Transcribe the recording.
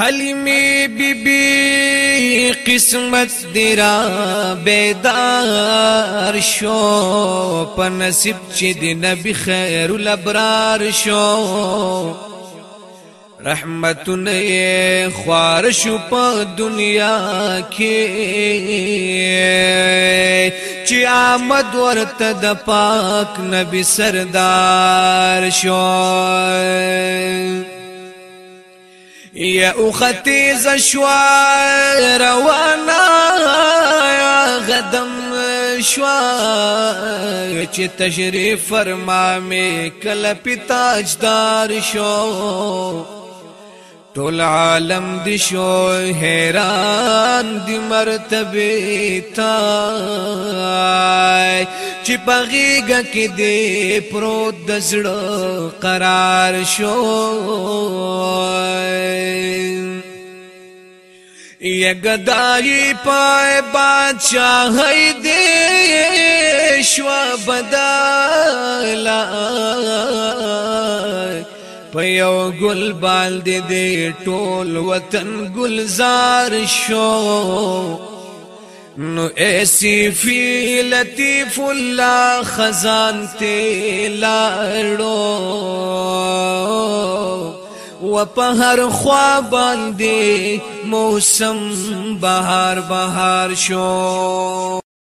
حلیمی بی بی قسمت دیرا بیدار شو په نصیب چې دی نبی خیر الابرار شو رحمتونه خوار شو په دنیا کې چې آمد ورته د پاک نبی سردار شو یا اختی زشوا روانا غدم شوا چې تشریف فرما می کله پتاجدار شو ټول عالم دی شو حیران دی مرتبه تا خدای چې پغیګه کې دې پروت د زړه قرار شو یګدای پای بادشاہ دې شو بدل پیو ګل بال دې ټول وطن ګلزار شو نو ایسی فی لطیف اللہ خزان تیلاړو و په هر خوا باندې موسم بهار بهار شو